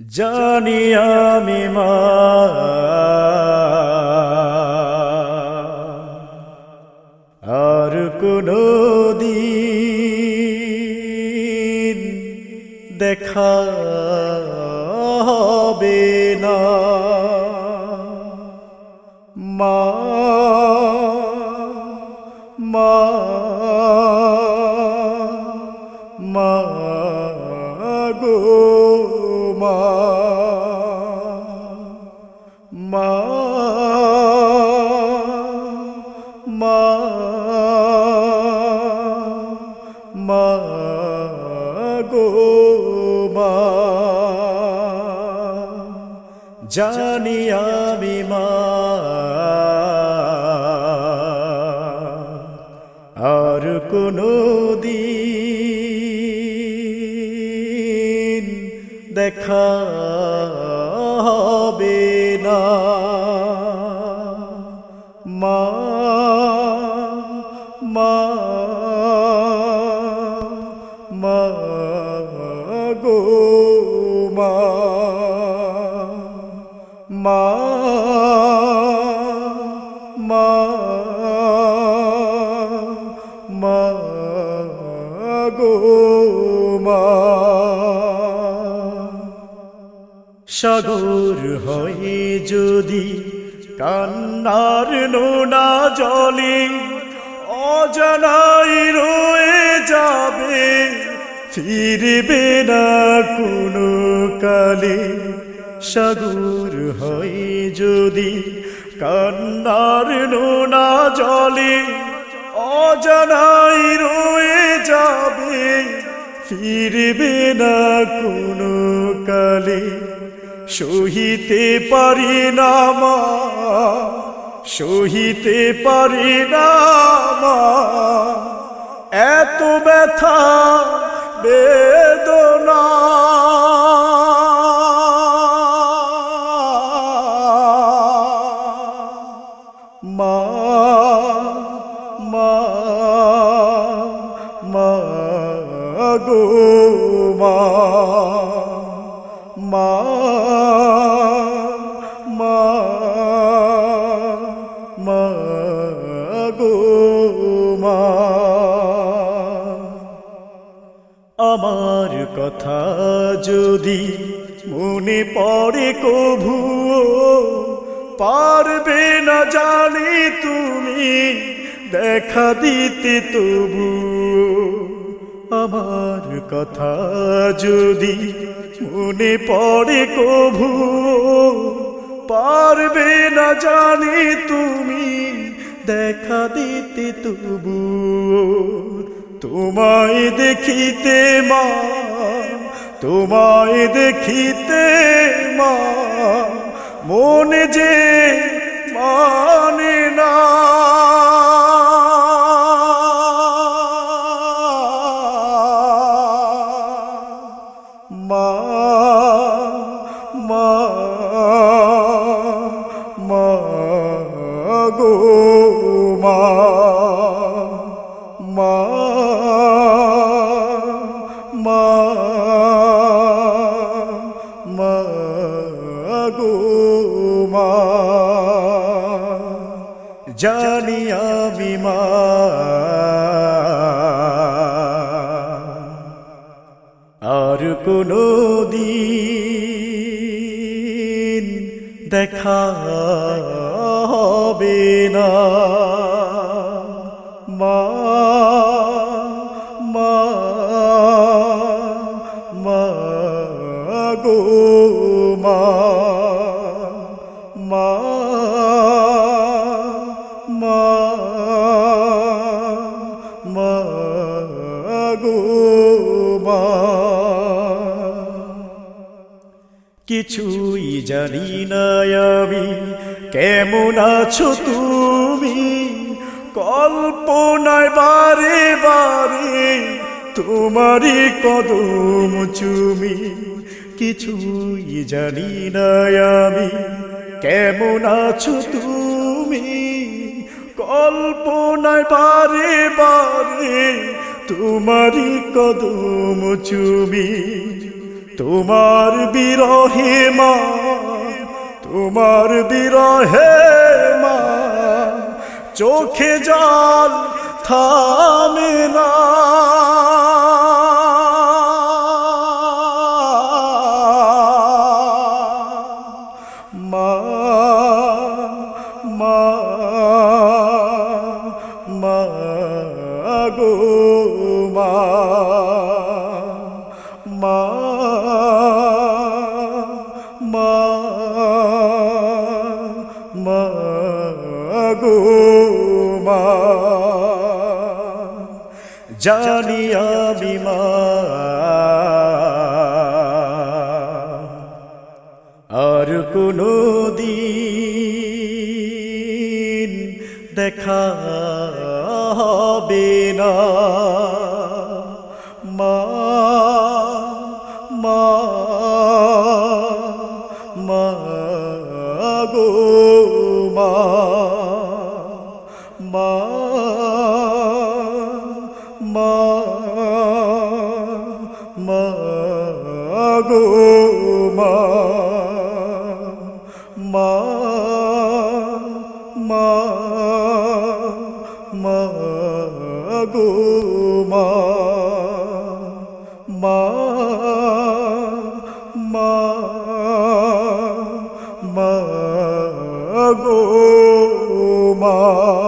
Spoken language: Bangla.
জানি আমি মা। আর কোনো দিন দেখা হবে না। মা মা মা। জানি আমি মা। আর কোনো দিন দেখা হবে না। মা মা মা গো মা। সাগর হয়ে যদি কান্নার নোনা জলে অজানাই রয়ে যাবে, ফিরবে না কোনো কালে। সাগর হয়ে যদি কান্নার নোনা জলে অজানাই রয়ে যাবে, ফিরবে না কোনো কালে। সহিতে পারি না মা, সহিতে পারি না মা। এত ব্যথা, বেদনা। কথা যদি মনে পড়ে কভু পারবে না জানি তুমি দেখা দিতে তবু আমার কথা যদি মনে পড়ে কভু পারবে না জানি তুমি দেখা দিতে তবু তোমায় দেখিতে মা তোমায় দেখিতে মা মনে যে মানে না। মা মা মা গো মা মা মা গো মা জানি আমি মা। আর কোনো দিন দেখা হবে না। মা। কিছুই জানি না আমি, কেমন আছো তুমি? কল্পনায় বারে বারে তোমারই কদম চুমি। কিছুই জানি না আমি, কেমন আছো তুমি? কল্পনায় বারে পারে তোমারই কদম চুমি। তোমার বিরহে মা, তোমার বিরহে মা, চোখে জাল থামে না। মা মা জানি আমি মা। আর কোনো দিন দেখা হবে না। মা মা মা গো মা মা মা মা গো মা মা মা মা গো Oh.